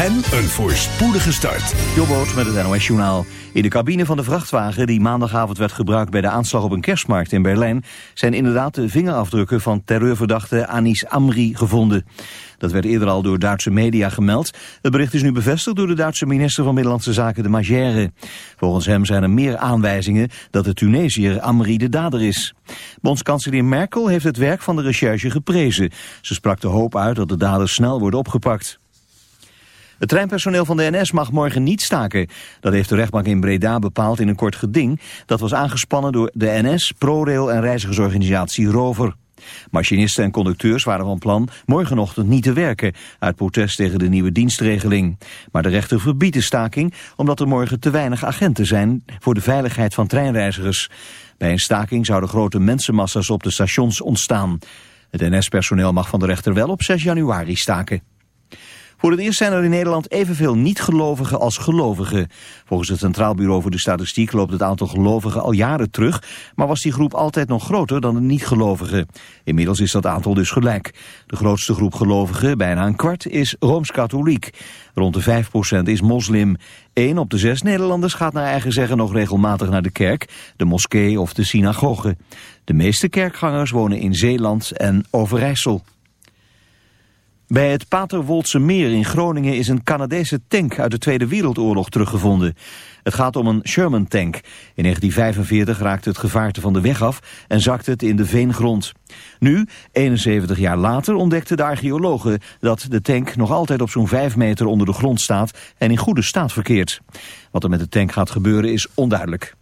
en een voorspoedige start. Jobboot met het NOS Journaal. In de cabine van de vrachtwagen die maandagavond werd gebruikt bij de aanslag op een kerstmarkt in Berlijn... zijn inderdaad de vingerafdrukken van terreurverdachte Anis Amri gevonden. Dat werd eerder al door Duitse media gemeld. Het bericht is nu bevestigd door de Duitse minister van Binnenlandse Zaken de Magère. Volgens hem zijn er meer aanwijzingen dat de Tunesiër Amri de dader is. Bondskanselier Merkel heeft het werk van de recherche geprezen. Ze sprak de hoop uit dat de daders snel worden opgepakt. Het treinpersoneel van de NS mag morgen niet staken. Dat heeft de rechtbank in Breda bepaald in een kort geding. Dat was aangespannen door de NS, ProRail en reizigersorganisatie Rover. Machinisten en conducteurs waren van plan morgenochtend niet te werken... uit protest tegen de nieuwe dienstregeling. Maar de rechter verbiedt de staking omdat er morgen te weinig agenten zijn... voor de veiligheid van treinreizigers. Bij een staking zouden grote mensenmassa's op de stations ontstaan. Het NS-personeel mag van de rechter wel op 6 januari staken. Voor het eerst zijn er in Nederland evenveel niet-gelovigen als gelovigen. Volgens het Centraal Bureau voor de Statistiek loopt het aantal gelovigen al jaren terug, maar was die groep altijd nog groter dan de niet-gelovigen. Inmiddels is dat aantal dus gelijk. De grootste groep gelovigen, bijna een kwart, is Rooms-Katholiek. Rond de 5% is moslim. Eén op de zes Nederlanders gaat naar eigen zeggen nog regelmatig naar de kerk, de moskee of de synagoge. De meeste kerkgangers wonen in Zeeland en Overijssel. Bij het Paterwoldse meer in Groningen is een Canadese tank uit de Tweede Wereldoorlog teruggevonden. Het gaat om een Sherman tank. In 1945 raakte het gevaarte van de weg af en zakte het in de veengrond. Nu, 71 jaar later, ontdekten de archeologen dat de tank nog altijd op zo'n 5 meter onder de grond staat en in goede staat verkeert. Wat er met de tank gaat gebeuren is onduidelijk.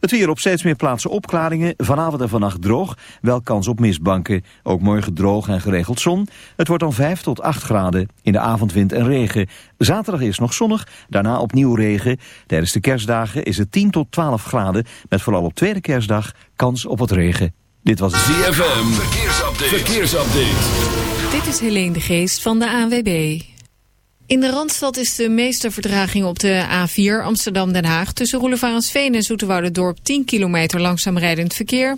Het weer op steeds meer plaatsen opklaringen. Vanavond en vannacht droog. Wel kans op mistbanken. Ook morgen droog en geregeld zon. Het wordt dan 5 tot 8 graden. In de avond wind en regen. Zaterdag is nog zonnig. Daarna opnieuw regen. Tijdens de kerstdagen is het 10 tot 12 graden. Met vooral op tweede kerstdag kans op wat regen. Dit was het ZFM. Verkeersupdate. Verkeersupdate. Dit is Helene de Geest van de ANWB. In de Randstad is de meeste vertraging op de A4 Amsterdam-Den Haag... tussen Roelevarensveen en Dorp 10 kilometer langzaam rijdend verkeer.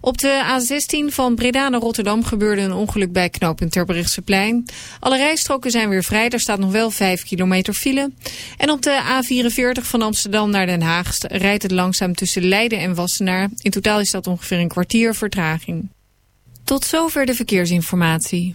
Op de A16 van Breda naar Rotterdam gebeurde een ongeluk bij knooppunt Terbrechtseplein. Alle rijstroken zijn weer vrij, er staat nog wel 5 kilometer file. En op de A44 van Amsterdam naar Den Haag rijdt het langzaam tussen Leiden en Wassenaar. In totaal is dat ongeveer een kwartier vertraging. Tot zover de verkeersinformatie.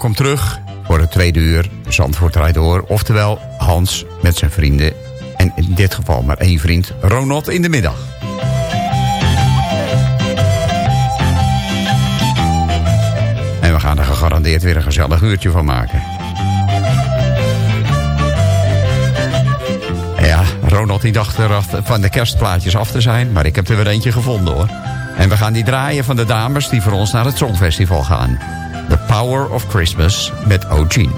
welkom terug voor het tweede uur Zandvoort rijdt door. Oftewel Hans met zijn vrienden. En in dit geval maar één vriend, Ronald in de middag. En we gaan er gegarandeerd weer een gezellig uurtje van maken. Ronald die dacht er van de kerstplaatjes af te zijn. Maar ik heb er weer eentje gevonden hoor. En we gaan die draaien van de dames die voor ons naar het Songfestival gaan. The Power of Christmas met O'Gene.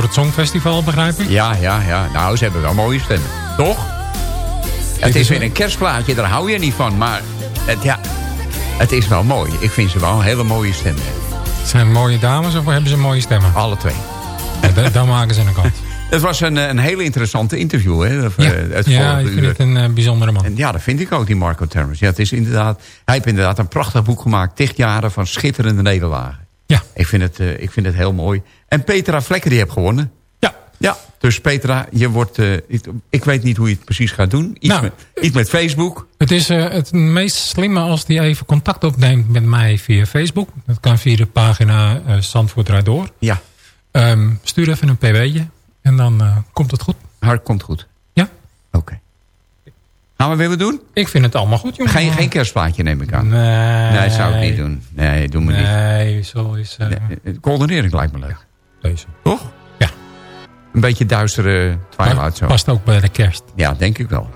Voor het Songfestival, begrijp ik? Ja, ja, ja. Nou, ze hebben wel mooie stemmen. Toch? het is weer een kerstplaatje, daar hou je niet van. Maar het, ja, het is wel mooi. Ik vind ze wel een hele mooie stemmen. Zijn mooie dames of hebben ze mooie stemmen? Alle twee. Ja, dan maken ze een kant. Het was een, een hele interessante interview. Hè, ja, het ja ik vind het een uh, bijzondere man. En ja, dat vind ik ook, die Marco Termes. Ja, het is inderdaad, hij heeft inderdaad een prachtig boek gemaakt. Dicht jaren van schitterende nederlagen. Ja. Ik vind het, uh, ik vind het heel mooi. En Petra Vlekker die heeft gewonnen. Ja. Ja, dus Petra, je wordt... Uh, ik, ik, weet niet hoe je het precies gaat doen. Iets, nou, met, iets met Facebook. Het is uh, het meest slimme als die even contact opneemt met mij via Facebook. Dat kan via de pagina uh, Zandvoort Door. Ja. Um, stuur even een pw'tje en dan komt het goed. Hart komt goed. Ja. Oké. Okay. Gaan we willen doen? Ik vind het allemaal goed, jongen. Ga je geen kerstplaatje, neem ik aan? Nee. Nee, zou ik niet doen. Nee, doe me nee, niet. Nee, zo is... Uh... Nee, lijkt me leuk. Deze. Toch? Ja. Een beetje duistere twilight zo. Past ook bij de kerst. Ja, denk ik wel.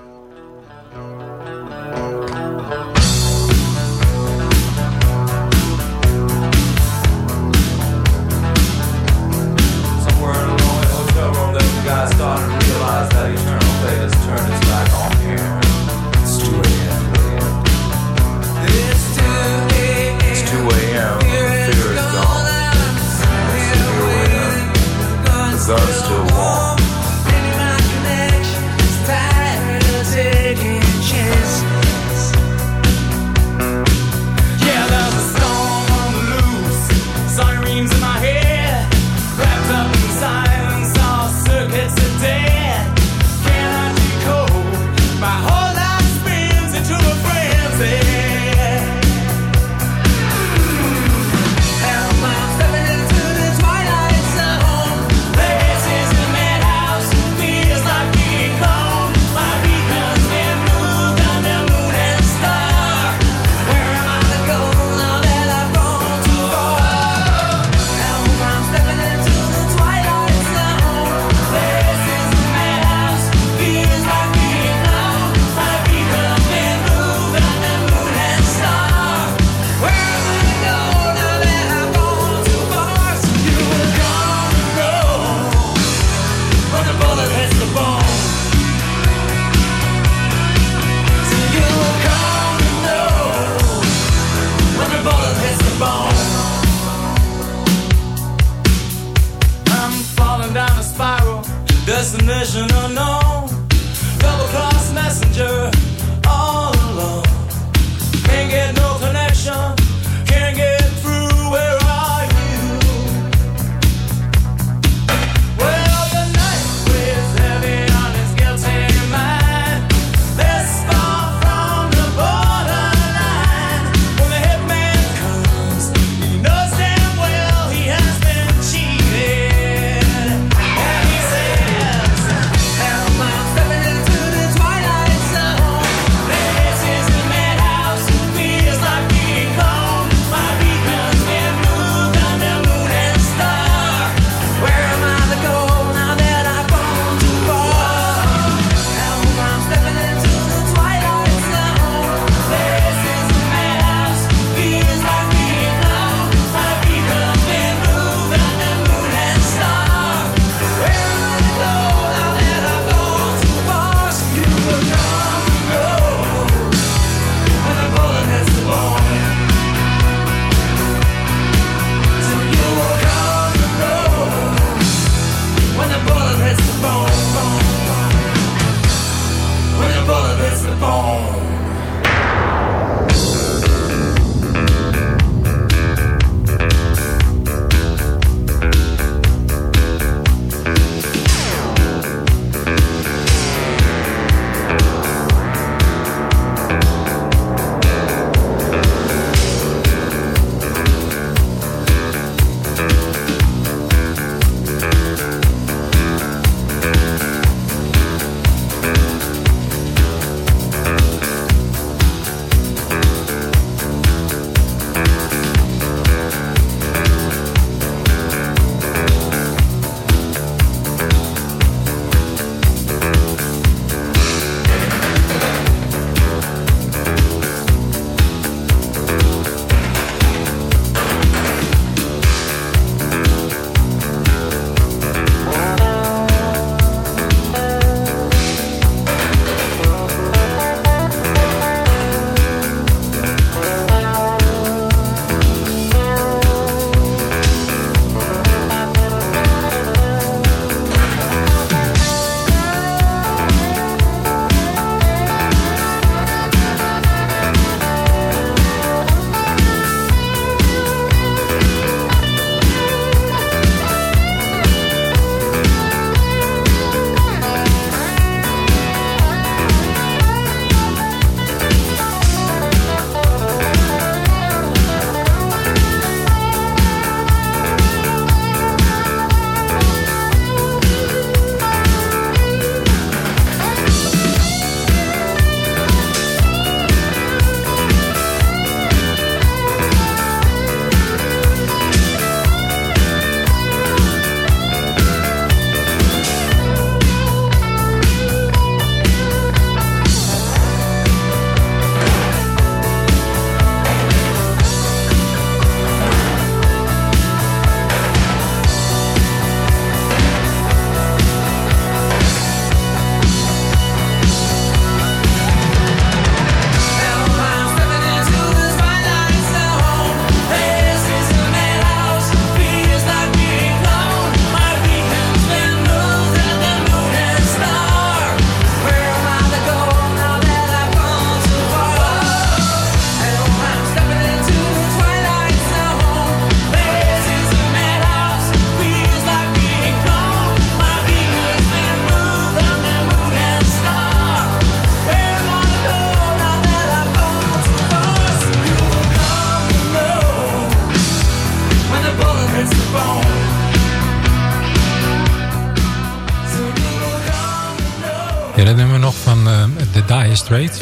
Van uh, The Dire Straits.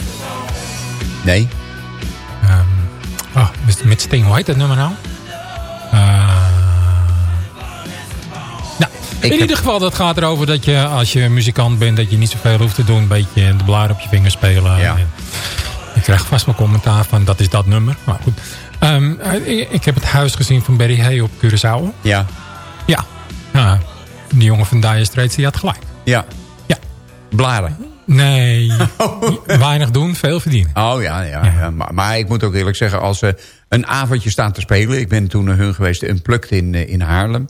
Nee. Um, oh, met Sting, hoe heet dat nummer nou? Uh, nou, in heb... ieder geval, dat gaat erover dat je als je muzikant bent... dat je niet zoveel hoeft te doen. Een beetje de blaar op je vingers spelen. Ja. ik krijg vast wel commentaar van dat is dat nummer. Maar goed. Um, ik heb het huis gezien van Barry Hay op Curaçao. Ja. Ja. ja. Die jongen van Dire Straits, die had gelijk. Ja. Ja. Blaren. Nee, weinig doen, veel verdienen. Oh ja, ja, ja. Maar, maar, ik moet ook eerlijk zeggen, als ze een avondje staan te spelen... ik ben toen hun geweest in Plukt in, in Haarlem...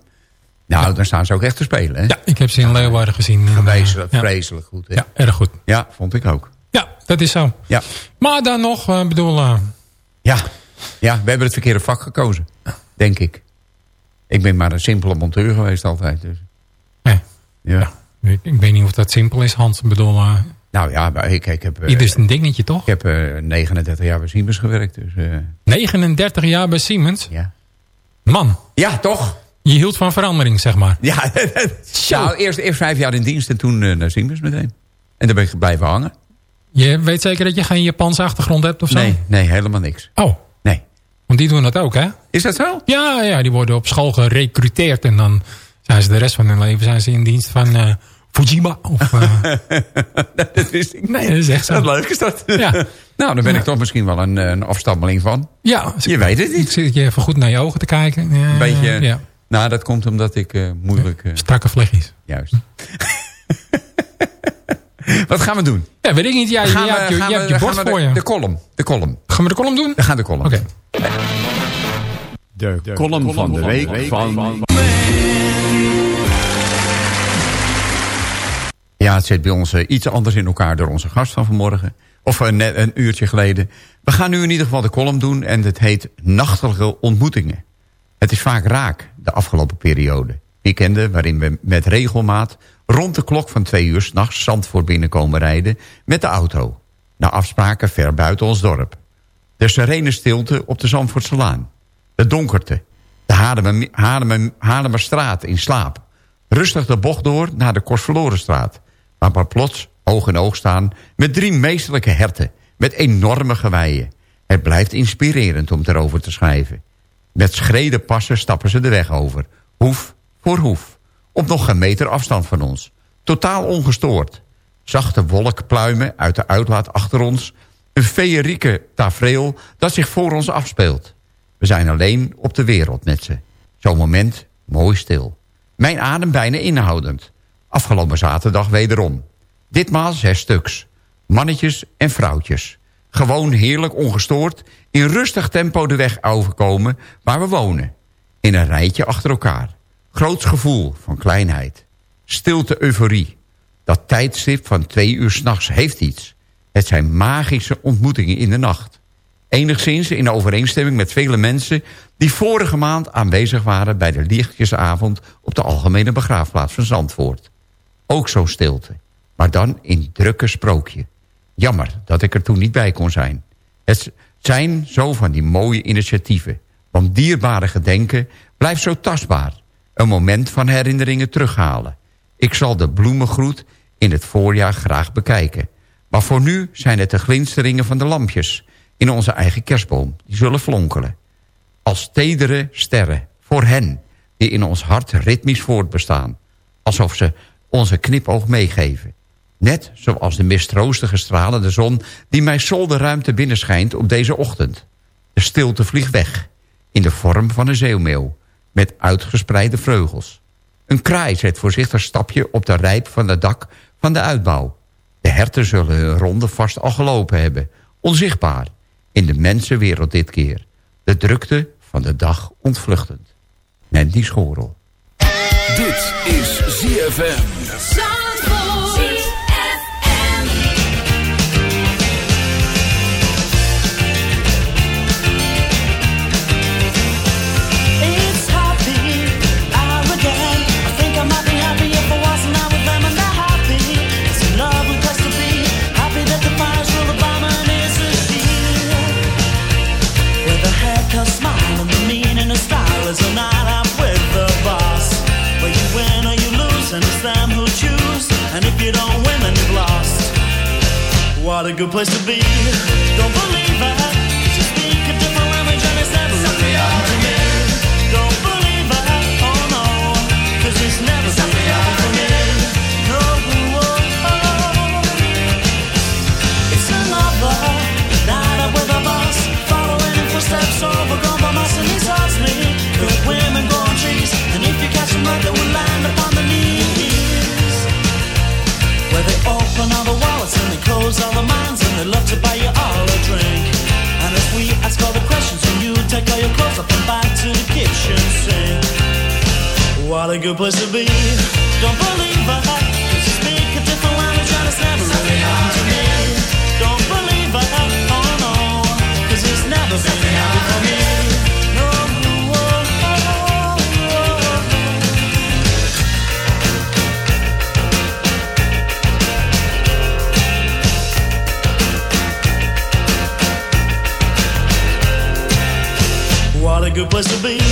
nou, ja. dan staan ze ook echt te spelen. Hè? Ja, ik heb ze in Leeuwarden gezien. Ja. vreselijk goed. Hè? Ja, erg goed. Ja, vond ik ook. Ja, dat is zo. Ja. Maar dan nog, uh, bedoel... Uh... Ja. ja, we hebben het verkeerde vak gekozen, denk ik. Ik ben maar een simpele monteur geweest altijd. Dus. Nee. ja. Ik, ik, weet niet of dat simpel is, Hans. Ik bedoel, uh, nou ja, maar ik, ik heb... Ieder is een dingetje, toch? Ik heb uh, 39 jaar bij Siemens gewerkt. Dus, uh... 39 jaar bij Siemens? Ja. Man. Ja, toch? Je hield van verandering, zeg maar. Ja, nou, eerst, eerst vijf jaar in dienst en toen naar Siemens meteen. En daar ben ik blijven hangen. Je weet zeker dat je geen Japanse achtergrond hebt of zo? Nee, nee helemaal niks. Oh. Nee. Want die doen dat ook, hè? Is dat zo? Ja, ja die worden op school gerecruiteerd en dan zijn ze de rest van hun leven zijn ze in dienst van Fujima. Of, uh... dat wist ik Nee, dat is echt zo. Dat leuk is dat. Ja. nou, daar ben ik toch misschien wel een, een afstammeling van. Ja. Je weet het niet. Ik zit je even goed naar je ogen te kijken. Een beetje. Ja. Nou, dat komt omdat ik uh, moeilijk... Strakke vlechtjes. Juist. Wat gaan we doen? Ja, weet ik niet. Ja, gaan je, we, je, je, we, hebt je bord voor de, je. De column. De column. Gaan we de column doen? We gaan de column. Oké. Okay. De, de column van de week, van... Ja, het zit bij ons uh, iets anders in elkaar door onze gast van vanmorgen. Of uh, net een uurtje geleden. We gaan nu in ieder geval de column doen en het heet Nachtelijke Ontmoetingen. Het is vaak raak, de afgelopen periode. Weekenden waarin we met regelmaat rond de klok van twee uur s'nachts Zandvoort binnenkomen rijden met de auto. naar afspraken ver buiten ons dorp. De serene stilte op de Zandvoortse Laan. De donkerte. De Haarlemmer, Haarlemmer, Haarlemmerstraat in slaap. Rustig de bocht door naar de Kostverlorenstraat. Maar plots oog in oog staan met drie meesterlijke herten... met enorme geweien. Het blijft inspirerend om erover te schrijven. Met schreden passen stappen ze de weg over. Hoef voor hoef. Op nog een meter afstand van ons. Totaal ongestoord. Zachte wolkpluimen uit de uitlaat achter ons. Een feerieke tafereel dat zich voor ons afspeelt. We zijn alleen op de wereld met ze. Zo'n moment, mooi stil. Mijn adem bijna inhoudend. Afgelopen zaterdag wederom. Ditmaal zes stuks. Mannetjes en vrouwtjes. Gewoon heerlijk ongestoord, in rustig tempo de weg overkomen waar we wonen. In een rijtje achter elkaar. Groots gevoel van kleinheid. Stilte euforie. Dat tijdstip van twee uur s'nachts heeft iets. Het zijn magische ontmoetingen in de nacht. Enigszins in overeenstemming met vele mensen... die vorige maand aanwezig waren bij de lichtjesavond... op de algemene begraafplaats van Zandvoort. Ook zo'n stilte, maar dan in drukke sprookje. Jammer dat ik er toen niet bij kon zijn. Het zijn zo van die mooie initiatieven. Want dierbare gedenken blijft zo tastbaar. Een moment van herinneringen terughalen. Ik zal de bloemengroet in het voorjaar graag bekijken. Maar voor nu zijn het de glinsteringen van de lampjes... in onze eigen kerstboom, die zullen flonkelen. Als tedere sterren, voor hen... die in ons hart ritmisch voortbestaan. Alsof ze onze knipoog meegeven. Net zoals de mistroostige stralende zon... die mij zolderruimte binnenschijnt op deze ochtend. De stilte vliegt weg, in de vorm van een zeeuwmeeuw... met uitgespreide vleugels. Een kraai zet voorzichtig stapje op de rijp van het dak van de uitbouw. De herten zullen hun ronde vast al gelopen hebben. Onzichtbaar, in de mensenwereld dit keer. De drukte van de dag ontvluchtend. die Schorel. Dit is ZFM. What a good place to be. Don't believe it. What a good place to be. Don't believe I you speak a different language and it's never really happened to me. Don't believe I oh no. Cause it's never been happened for me. What a good place to be.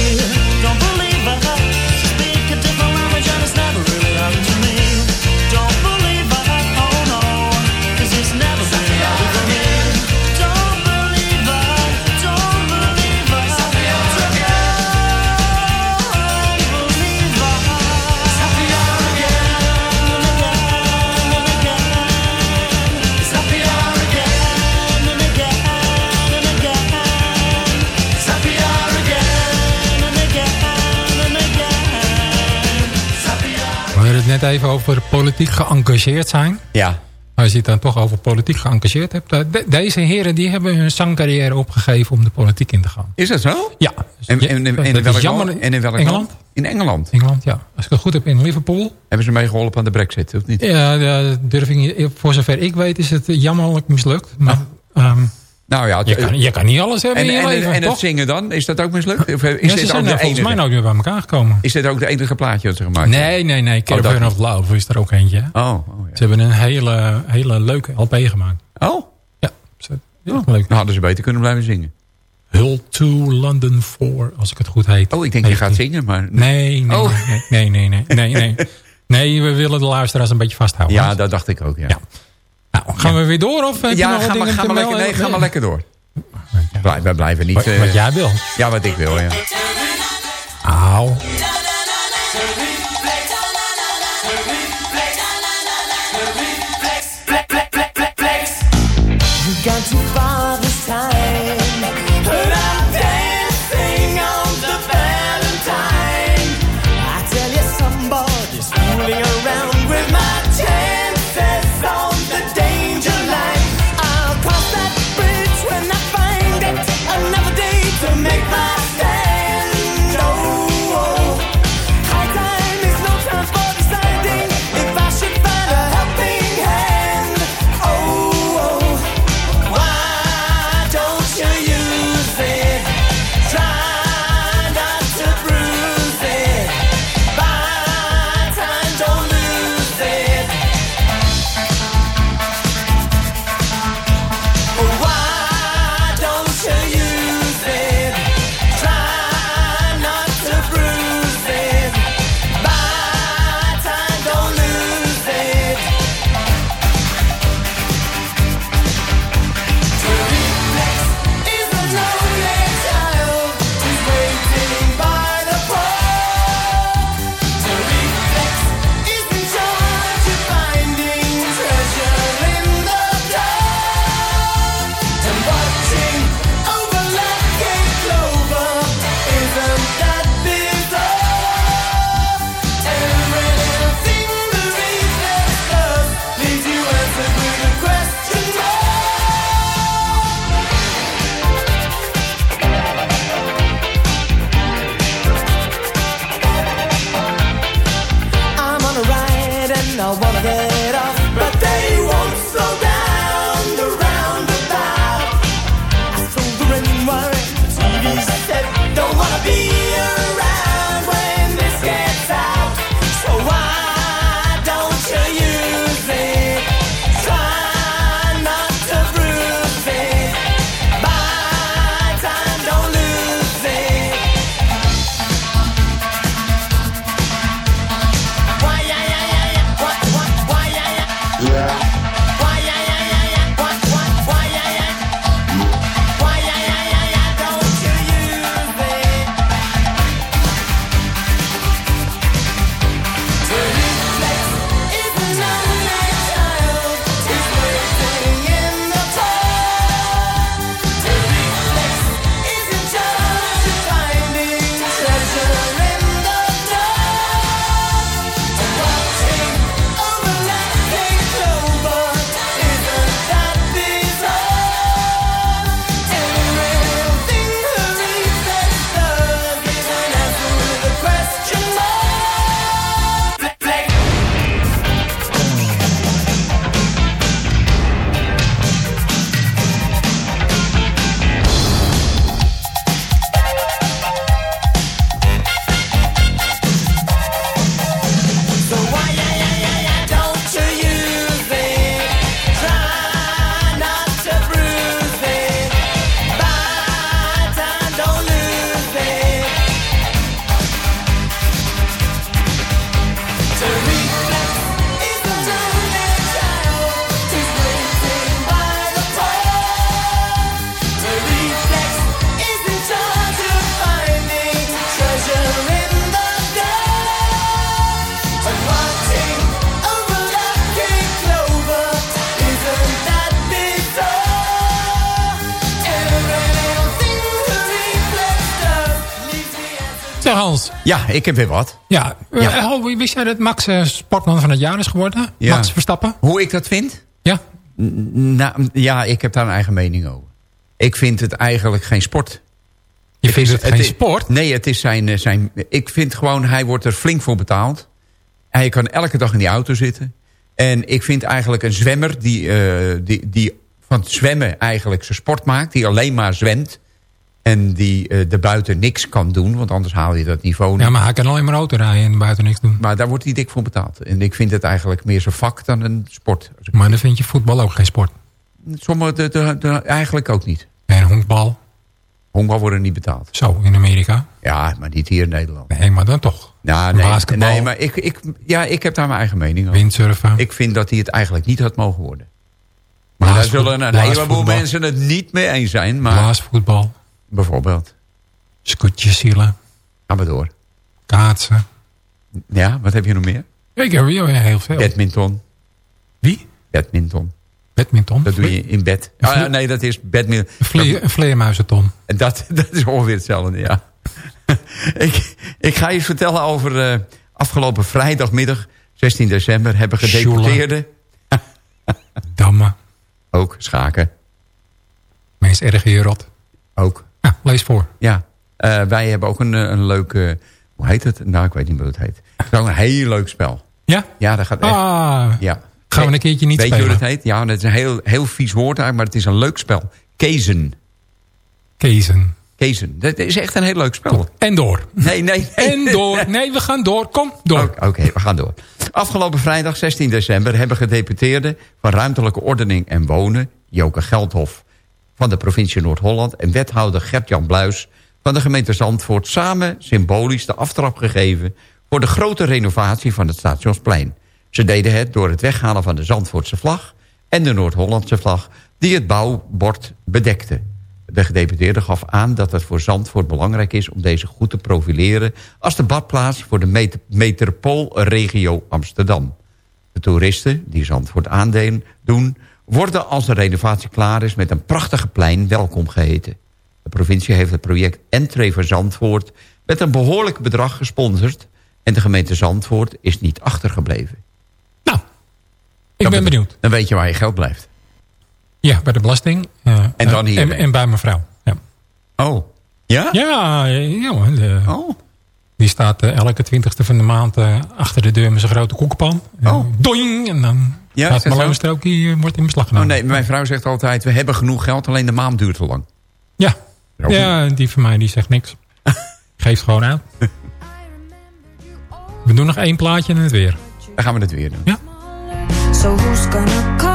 Net even over politiek geëngageerd zijn. Ja. Als je het dan toch over politiek geëngageerd hebt. eh, de- deze heren die hebben hun zangcarrière opgegeven om de politiek in te gaan. Is dat zo? Ja. En, en, en, welk jammer. En in welk Engeland? land? In Engeland. Engeland, ja. Als ik het goed heb in Liverpool. Hebben ze meegeholpen aan de brexit, of niet? Ja, ja, durf ik voor zover ik weet is het jammerlijk mislukt. Maar ehm, nou ja, je, kan, je, kan, niet alles hebben en, in je en, leven, En het zingen dan, is dat ook mislukt? Of eh, is ja, dit ook volgens mij nooit meer bij elkaar gekomen. Is dit ook de enige plaatje dat ze gemaakt hebben? Nee, nee, oh, nee. Caravan of Love is er ook eentje. Oh, oh ja. Ze hebben een hele, hele leuke LP gemaakt. Oh? Ja. Ze, oh. leuk. Dan hadden ze beter kunnen blijven zingen. Hull to London 4, als ik het goed heet. Oh, ik denk je gaat zingen, maar... Nee, nee, nee, oh. nee, nee, nee, nee, we willen de luisteraars een beetje vasthouden. Ja, dat dacht ik ook, ja. Nou, Gaan we weer door? Of ja, ga, maar lekker, nee, ga maar lekker door. We blijven niet... Wat, wat, eh, jij wil. Ja, wat ik wil, ja. Auw. Ja, ik heb weer wat. Ja, ja. Eh, oh, wist jij dat Max eh, sportman van het jaar is geworden? Ja. Max Verstappen. Hoe ik dat vind? Ja. Nou, ja, ik heb daar een eigen mening over. Ik vind het eigenlijk geen sport. Je vindt het, geen sport? Nee, het is zijn, eh, zijn... Ik vind gewoon, hij wordt er flink voor betaald. Hij kan elke dag in die auto zitten. En ik vind eigenlijk een zwemmer die, die, die van het zwemmen eigenlijk zijn sport maakt... die alleen maar zwemt... En die uh, buiten niks kan doen. Want anders haal je dat niveau niet. Ja, maar hij kan alleen maar auto rijden en buiten niks doen. Maar daar wordt hij dik voor betaald. En ik vind het eigenlijk meer zijn vak dan een sport. Maar dan vind je voetbal ook geen sport? Sommige de, de, eigenlijk ook niet. En honkbal? Honkbal worden niet betaald. Zo, in Amerika? Ja, maar niet hier in Nederland. Nee, maar dan toch. Nou, nee, nee, maar ik, ik, ja, ik heb daar mijn eigen mening over. Windsurfen? Ik vind dat hij het eigenlijk niet had mogen worden. Maar daar zullen een heleboel mensen het niet mee eens zijn. Maar... Blaasvoetbal? Bijvoorbeeld, Scootjesielen. gaan we door. Kaatsen. Ja, wat heb je nog meer? Ik heb ja, heel veel. Badminton. Wie? Badminton. Badminton. Dat doe je in bed. Ah, ja, nee, dat is badminton. Een, vlee, een vleermuizenton. En Dat, dat is ongeveer hetzelfde, ja. ik, ik ga je vertellen over eh, afgelopen vrijdagmiddag, 16 december, hebben gedeputeerden... Dammen. Ook schaken, Meest erg rot. ook. Lees voor. Ja, Eh, wij hebben ook een, eh, een leuk... eh, hoe heet het? Nou, ik weet niet hoe het heet. Het is ook een heel leuk spel. Ja? Ja, dat gaat echt... Ah, ja. gaan we een keertje niet Weet spelen. je hoe het heet? Ja, dat is een heel, heel vies woord eigenlijk, maar het is een leuk spel. Kezen. Kezen. Kezen. Dat is echt een heel leuk spel. En door. Nee, nee, nee. En door. Nee, we gaan door. Kom, door. Oké, oké, we gaan door. Afgelopen vrijdag 16 december hebben gedeputeerden van Ruimtelijke Ordening en Wonen, Joke Geldhof van de provincie Noord-Holland en wethouder Gert-Jan Bluis van de gemeente Zandvoort samen symbolisch de aftrap gegeven voor de grote renovatie van het Stationsplein. Ze deden het door het weghalen van de Zandvoortse vlag en de Noord-Hollandse vlag die het bouwbord bedekte. De gedeputeerde gaf aan dat het voor Zandvoort belangrijk is om deze goed te profileren als de badplaats voor de met metropoolregio Amsterdam. De toeristen die Zandvoort aandelen doen, worden als de renovatie klaar is met een prachtige plein welkom geheten. De provincie heeft het project Entree voor Zandvoort met een behoorlijk bedrag gesponsord en de gemeente Zandvoort is niet achtergebleven. Nou, ik Dan ben benieuwd. Dan weet je waar je geld blijft. Ja, bij de belasting. eh, En dan eh, hier. En, en bij mijn vrouw. Ja, Oh. Ja? ja, ja man, de- Oh. die staat eh, elke twintigste van de maand eh, achter de deur met zijn grote koekenpan. En Oh. Doing! En dan Ja, gaat eh, wordt in beslag Oh genomen. nee, mijn vrouw zegt altijd, we hebben genoeg geld, alleen de maand duurt te lang. Ja. Ja, die van mij die zegt niks. Geeft gewoon aan. We doen nog één plaatje en het weer. Dan gaan we het weer doen. Ja. So who's gonna call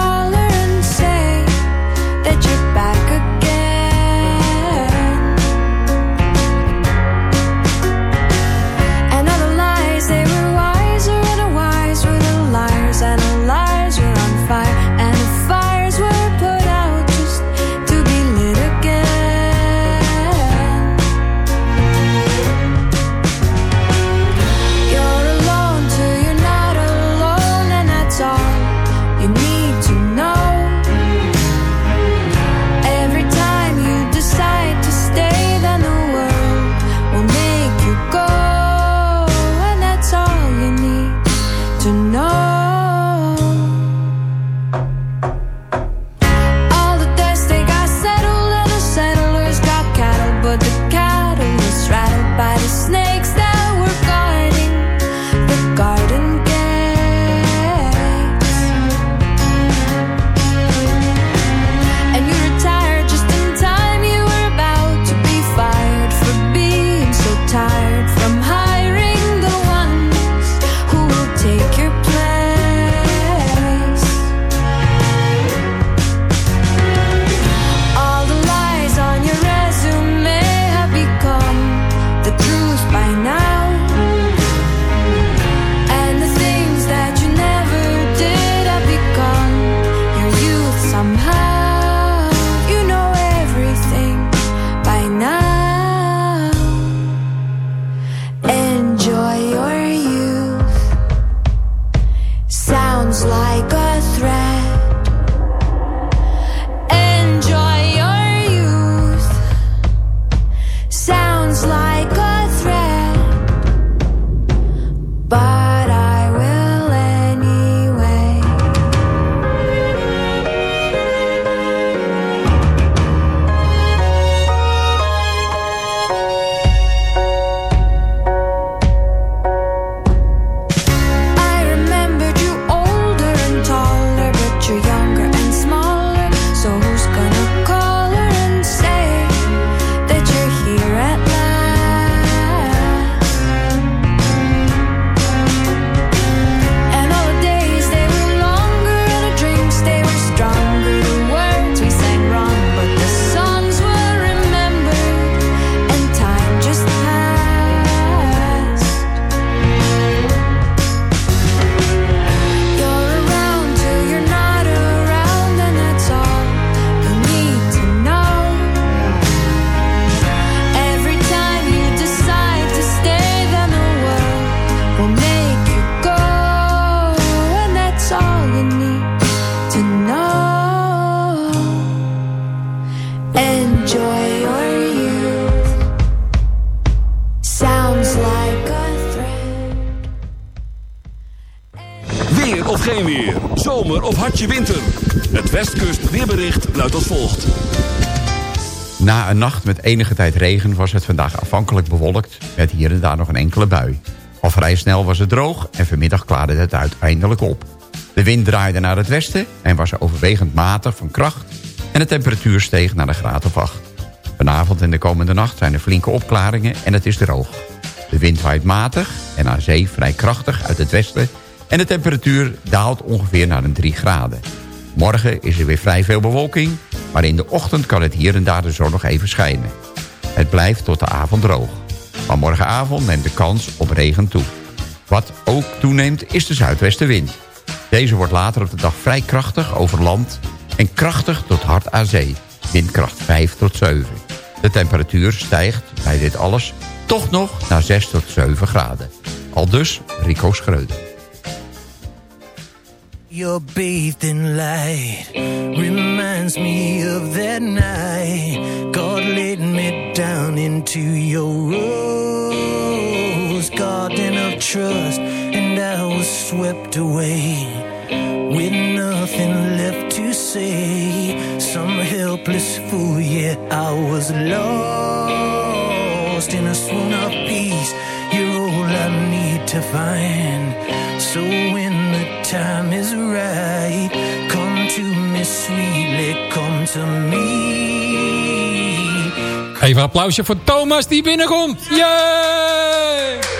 een nacht met enige tijd regen was het vandaag afhankelijk bewolkt... met hier en daar nog een enkele bui. Al vrij snel was het droog en vanmiddag klaarde het uiteindelijk op. De wind draaide naar het westen en was overwegend matig van kracht... en de temperatuur steeg naar de graad of 8. Vanavond en de komende nacht zijn er flinke opklaringen en het is droog. De wind waait matig en aan zee vrij krachtig uit het westen... en de temperatuur daalt ongeveer naar een 3 graden. Morgen is er weer vrij veel bewolking... maar in de ochtend kan het hier en daar de zon nog even schijnen. Het blijft tot de avond droog. Maar morgenavond neemt de kans op regen toe. Wat ook toeneemt is de zuidwestenwind. Deze wordt later op de dag vrij krachtig over land... en krachtig tot hard aan zee. Windkracht 5 tot 7. De temperatuur stijgt bij dit alles toch nog naar 6 tot 7 graden. Al dus Rico Schreuder. You're bathed in light Reminds me of that night. God laid me down into your rose Garden of trust And I was swept away With nothing left to say. Some helpless fool, yeah, I was lost In a swoon of peace. You're all I need to find. So when time is right Come to me sweetly, come to me Even een applausje voor Thomas die binnenkomt. Yay!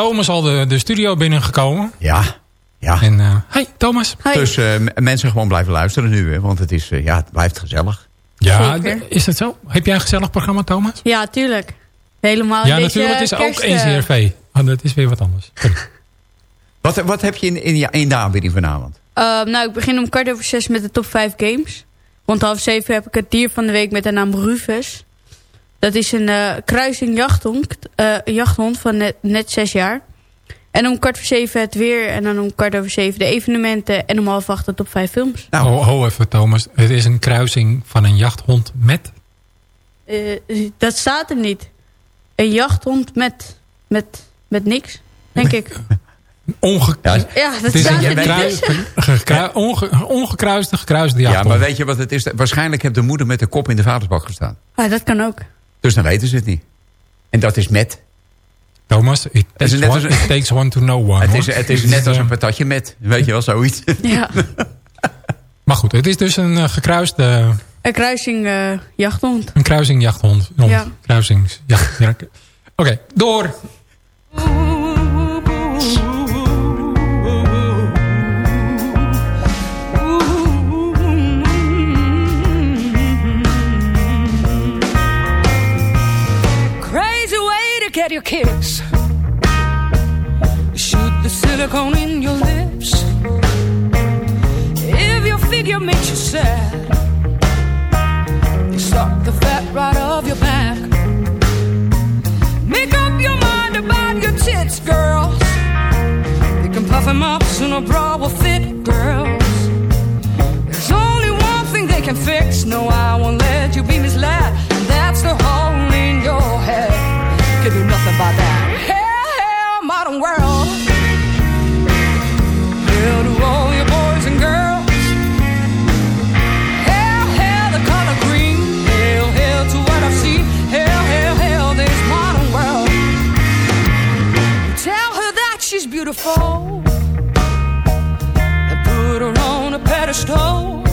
Thomas al de, de studio binnengekomen. Ja, ja. En, eh hey Thomas. Dus eh, mensen gewoon blijven luisteren nu, hè, want het, is, eh, ja, het blijft gezellig. Ja, Zeker. is dat zo? Heb jij een gezellig programma, Thomas? Ja, tuurlijk. Helemaal ja, natuurlijk. Het is kerst, ook eh, NCRV. Oh, dat is weer wat anders. Wat, wat heb je in, in, ja, in de aanbieding vanavond? eh, nou, ik begin om kwart over zes met de top 5 games. Rond half zeven heb ik het dier van de week met de naam Rufus. Dat is een eh, kruising jachthond, eh, een jachthond van net, net zes jaar. En om kwart voor zeven het weer. En dan om kwart over zeven de evenementen. En om half acht de top 5 films. Nou, ho, ho even Thomas. Het is een kruising van een jachthond met... Eh, dat staat er niet. Een jachthond met, met, met niks, denk ik. Onge Ja, dat het is staat een er onge- ongekruiste, gekruiste jachthond. Ja, maar weet je wat het is? Waarschijnlijk heeft de moeder met de kop in de vadersbak gestaan. Ah, dat kan ook. Dus dan weten ze het niet. En dat is met. Thomas, it Het is takes, net one, als een- it takes one to know one. Het is, het is net als eh, een patatje met. Weet je wel, zoiets. Ja, Maar goed, het is dus een eh, gekruiste... een kruising eh, jachthond. Een kruising jachthond. Hond. Ja. Ja. Oké, door. Get your kicks. Shoot the silicone in your lips. If your figure makes you sad, they suck the fat right off your back. Make up your mind about your tits, girls. They can puff them up so no bra will fit, girls. There's only one thing they can fix. No, I won't let you be misled. And that's the hole in your head. About that. Hell, hell, modern world. Hell to all your boys and girls. Hell, hell, the color green. Hell, hell to what I've seen. Hell, hell, hell, this modern world. Tell her that she's beautiful. And put her on a pedestal.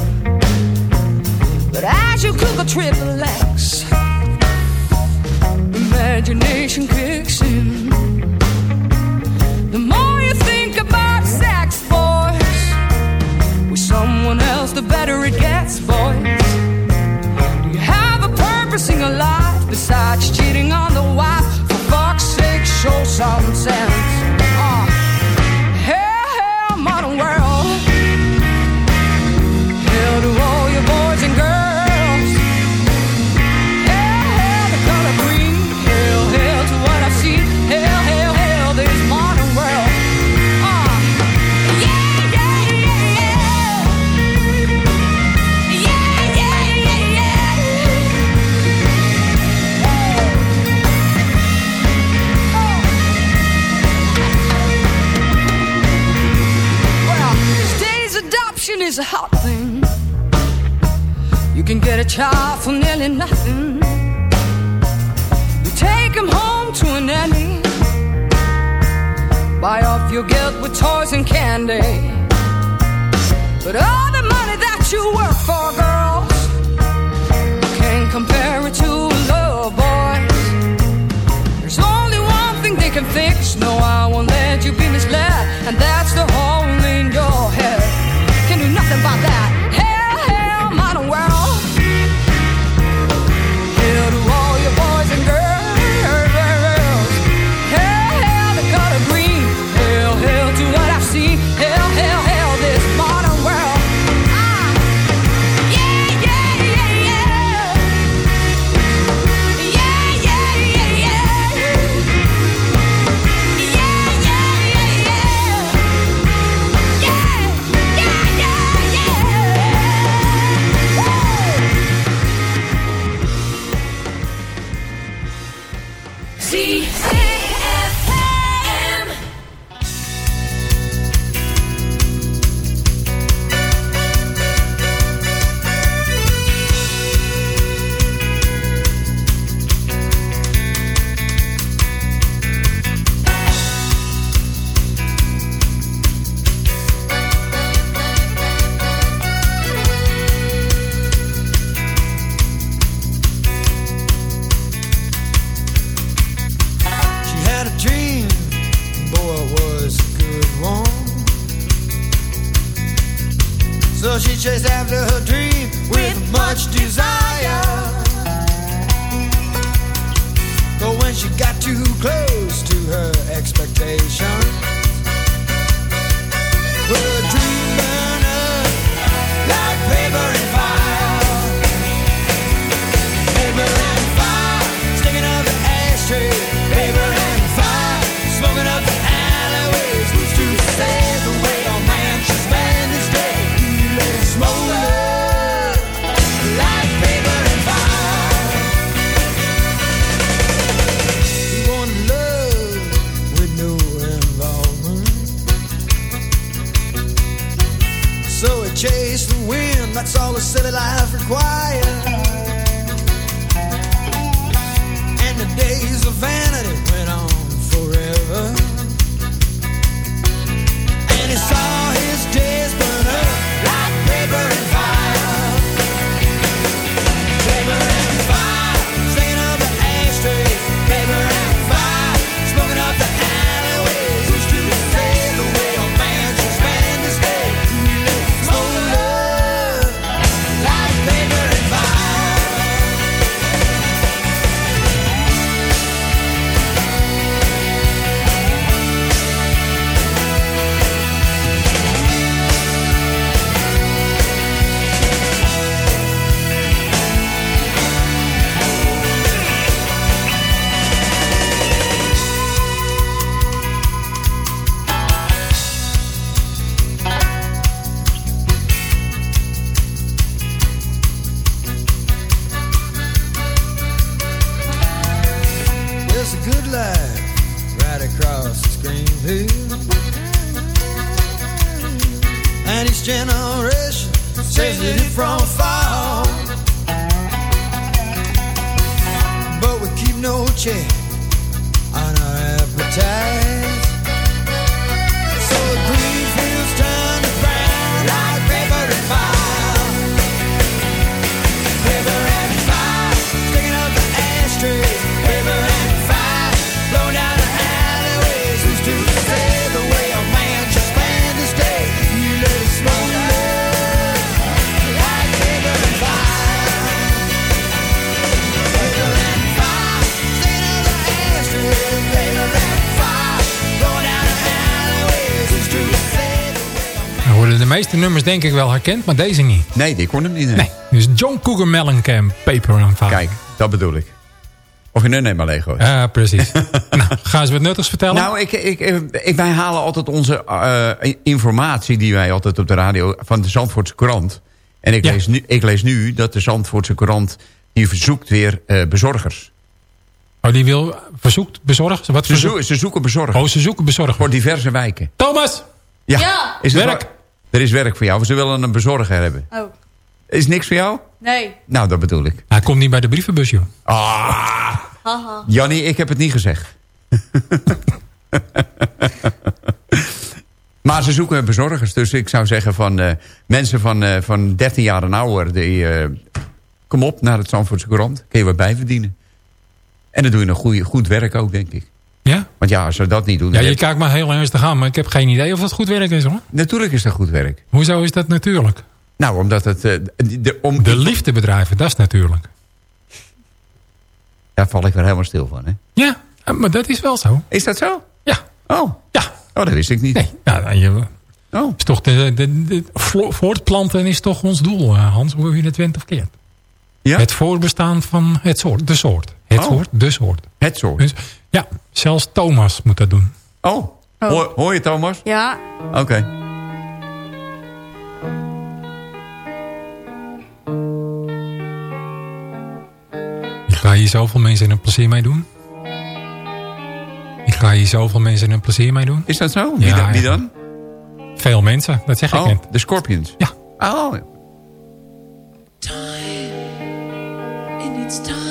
But as you cook a triple imagination kicks in. The more you think about sex, boys, with someone else, the better it gets, boys. Do you have a purpose in your life besides cheating on the wife? For fuck's sake, show some sense. Is a hot thing. You can get a child for nearly nothing. You take him home to a nanny. Buy off your guilt with toys and candy. But all the money that you work for, girls, can't compare it to a love, boys. There's only one thing they can fix. No, I won't let you be misled. And that's And each generation says it from afar. But we keep no check on our appetite. De meeste nummers denk ik wel herkend, maar deze niet. Nee, die kon hem niet. Nee, dus John Cougar Mellencamp, Paper and Fire. Kijk, dat bedoel ik. Of je nu neem maar Lego. Ja, precies. nou, ga eens wat nuttigs vertellen. Nou, ik, ik, ik, wij halen altijd onze eh, informatie die wij altijd op de radio van de Zandvoortse krant. En ik, Ja. lees, nu, ik lees nu dat de Zandvoortse krant die verzoekt weer eh, bezorgers. Oh, die wil verzoekt bezorgen? Wat Ze, zo- ze zoeken bezorgers. Oh, ze zoeken bezorgen. Voor diverse wijken. Thomas! Ja, Ja. Is het Werk. Er is werk voor jou. Ze willen een bezorger hebben. Oh, Is niks voor jou? nee. Nou, dat bedoel ik. Hij komt niet bij de brievenbus, joh. Ah, Haha. Jannie, ik heb het niet gezegd. maar ze zoeken bezorgers. Dus ik zou zeggen van eh, mensen van, eh, van 13 jaar en ouder... Die, eh, kom op naar het Zandvoortse krant. Kun je wat bijverdienen. En dan doe je een goede, goed werk ook, denk ik. Ja? Want ja, als ze dat niet doen... Ja, je kijkt maar heel ernstig aan, maar ik heb geen idee of dat goed werk is, hoor. Natuurlijk is dat goed werk. Hoezo is dat natuurlijk? Nou, omdat het... eh, de, om, De liefdebedrijven, dat is natuurlijk. Daar val ik weer helemaal stil van, hè? Ja, maar dat is wel zo. Is dat zo? Ja. Oh. Ja. Oh, dat wist ik niet. Nee, ja, je, Oh. is toch de, de, de, vo- voortplanten is toch ons doel, eh, Hans, hoe je het went of keert. Ja? Het voorbestaan van het soort, de soort. Het Oh. soort, de soort. Het soort. Dus, ja, zelfs Thomas moet dat doen. Oh. Hoor, hoor je, Thomas? Ja, Oké. Ik ga hier zoveel mensen een plezier mee doen. Ik ga hier zoveel mensen een plezier mee doen. Is dat zo? Wie, Ja, dan- wie dan? Veel mensen, dat zeg ik Oh, net. de Scorpions. Ja. Oh, And it's time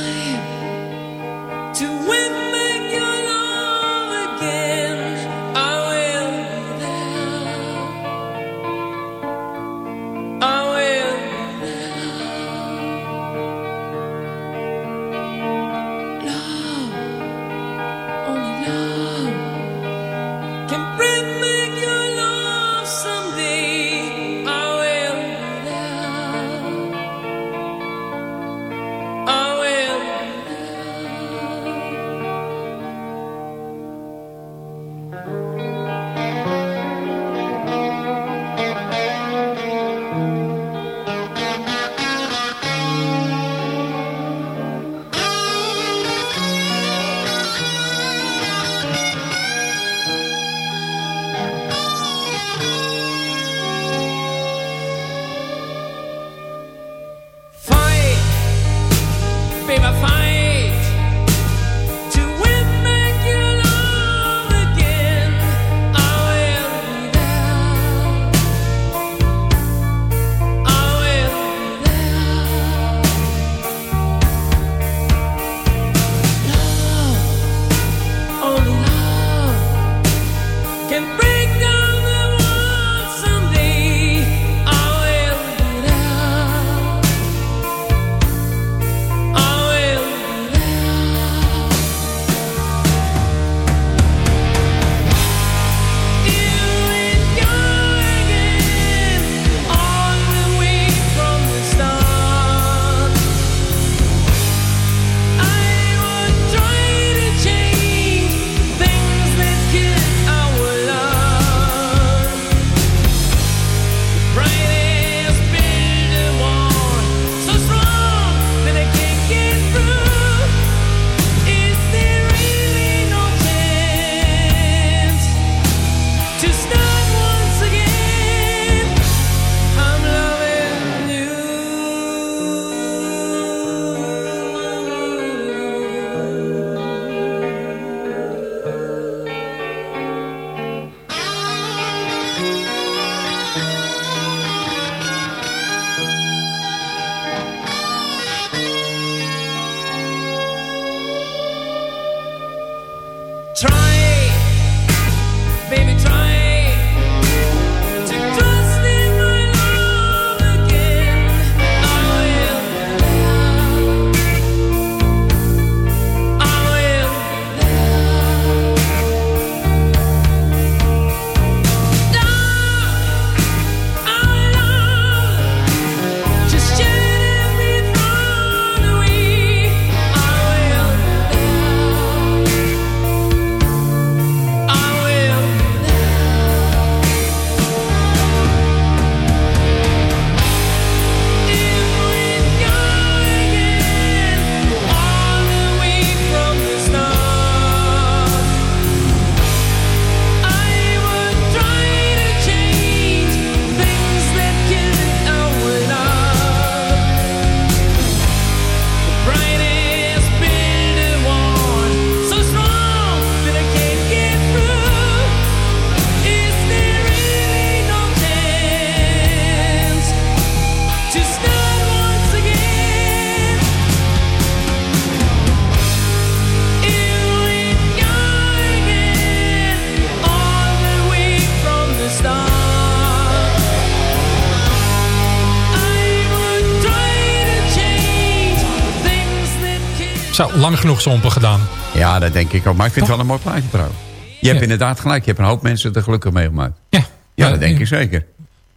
lang genoeg zompen gedaan. Ja, dat denk ik ook. Maar ik vind het wel een mooi plaatje trouwens. Je hebt inderdaad gelijk. Je hebt een hoop mensen er gelukkig mee gemaakt. Ja. Ja, dat denk ik zeker.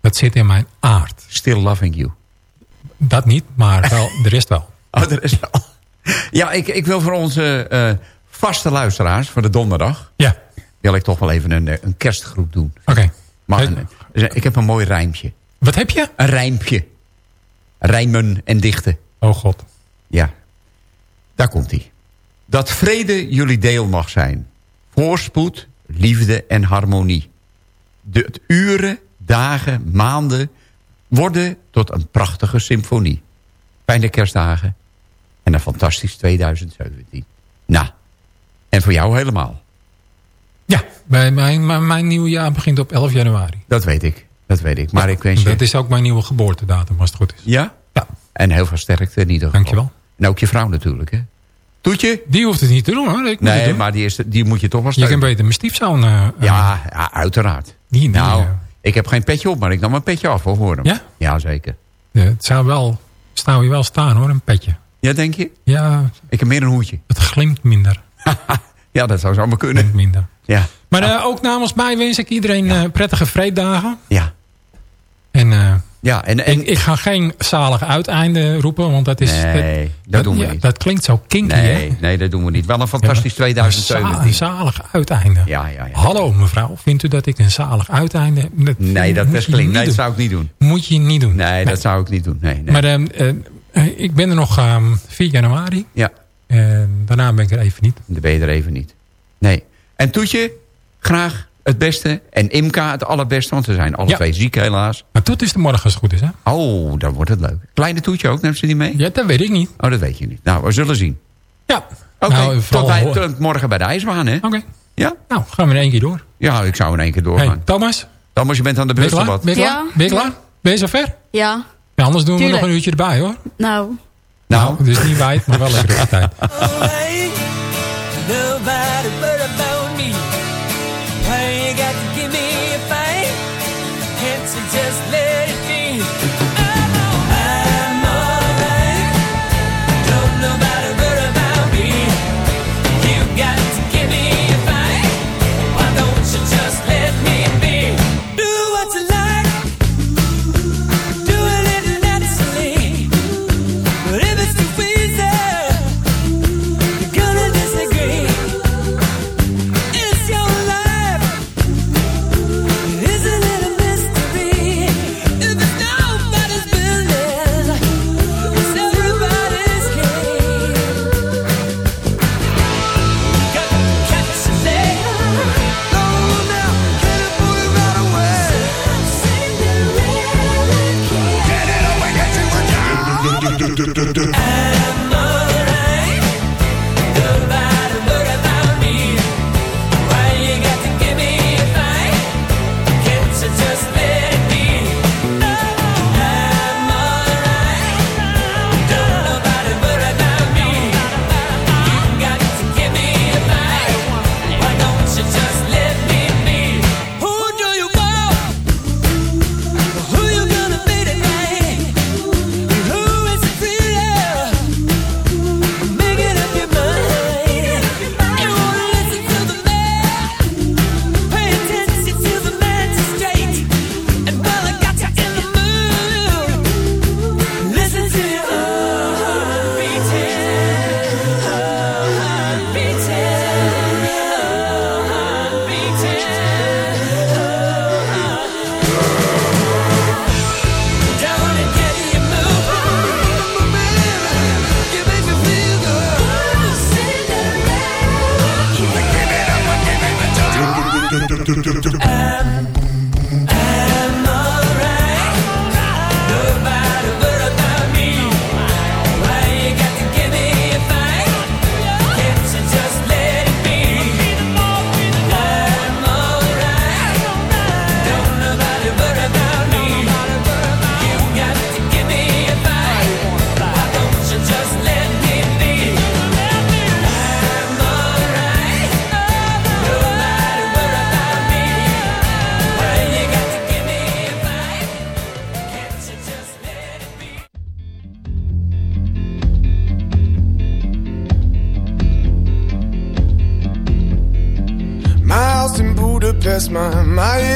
Dat zit in mijn aard. Still loving you. Dat niet, maar wel de rest wel. Oh, er is wel. Ja, ik, ik wil voor onze eh, vaste luisteraars, voor de donderdag... Ja. wil ik toch wel even een, eh, een kerstgroep doen. Oké. Maar Hey. een- ik heb een mooi rijmpje. Wat heb je? Een rijmpje. Rijmen en dichten. Oh god. Ja. Daar komt hij. Dat vrede jullie deel mag zijn. Voorspoed, liefde en harmonie. De uren, dagen, maanden worden tot een prachtige symfonie. Fijne kerstdagen en een fantastisch 2017. Nou, en voor jou helemaal. Ja, bij mijn, mijn, mijn nieuwe jaar begint op 11 januari. Dat weet ik, dat weet ik. Maar ik wens je... Dat is ook mijn nieuwe geboortedatum, als het goed is. Ja? Ja. En heel veel sterkte in ieder geval. Dankjewel. En ook je vrouw natuurlijk, hè? Toetje? Die hoeft het niet te doen, hoor. Ik Nee, doen. maar die, is, die moet je toch wel Je steunen. kan beter mijn stiefzoon... eh, eh, Ja, ja, uiteraard. Die, nou, eh, ik heb geen petje op, maar ik nam een petje af hoor, voor hem. Ja? Ja, zeker. eh, het zou wel... Zou je wel staan, hoor, een petje. Ja, denk je? Ja, Ik heb meer een hoedje. het glimt minder. Ja, dat zou zomaar kunnen. Glimt minder. Ja, Maar ook namens mij wens ik iedereen prettige vreeddagen. ja. En, eh, Ja, en... en ik, ik ga geen zalig uiteinde roepen, want dat is... nee, dat, doen we ja, niet. Dat klinkt zo kinky, hè? nee, nee, dat doen we niet. Wel een fantastisch 2017. Een zalig uiteinde. Ja, ja, ja. Hallo mevrouw, vindt u dat ik een zalig uiteinde... Dat Nee, dat best klinkt. Nee, dat zou ik niet doen. Moet je niet doen. Nee, dat zou ik niet doen. Nee, nee. Maar ehm, eh, ik ben er nog ehm 4 januari. Ja, En daarna ben ik er even niet. dan ben je er even niet. Nee. En Toetje, graag het beste. En Imka het allerbeste, want ze zijn alle Ja. twee ziek helaas. Maar Toet is de morgen als het goed is, hè? Oh, dan wordt het leuk. Kleine Toetje ook, neemt ze die mee? Ja, dat weet ik niet. Oh, dat weet je niet. Nou, we zullen zien. Ja. Oké, Nou, tot, bij- tot morgen bij de ijsbaan, hè? Oké. Ja? Nou, gaan we in één keer door. Ja, ik zou in één keer doorgaan. Hey, Thomas, Thomas, je bent aan de je klaar? Brusselbad. Ben je klaar? Ben je klaar? Ben je zover? Ja, Ja, anders doen we nog een uurtje erbij, hoor. nou, Nou, Dus niet wijd, maar wel lekker op de tijd.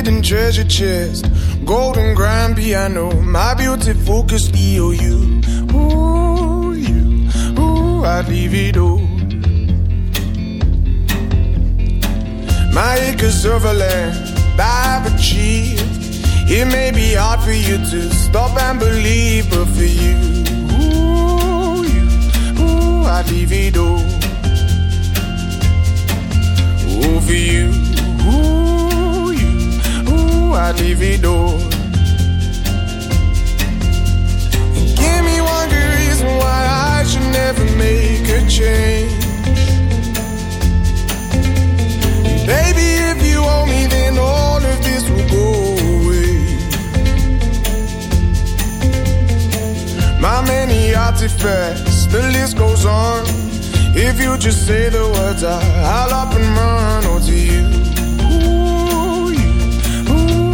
Hidden treasure chest. Golden grand piano, my beauty focus EOU. Ooh, you, ooh, I'd leave it all. My acres of land I've achieved. It may be hard for you to stop and believe, but for you, ooh, you, ooh, I'd leave it all. Ooh, for you, I'd leave it all. Give me one good reason why I should never make a change. Baby, if you owe me, then all of this will go away. My many artifacts, the list goes on. If you just say the words, I, I'll up and run. Oh, to you,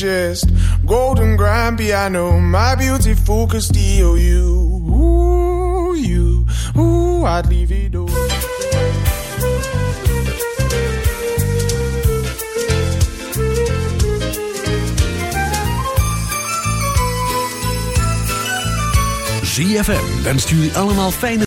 Chest. Golden grand piano, my beauty focused EOU. Ooh, you, ooh, I'd leave it all. ZFM wenst jullie allemaal fijne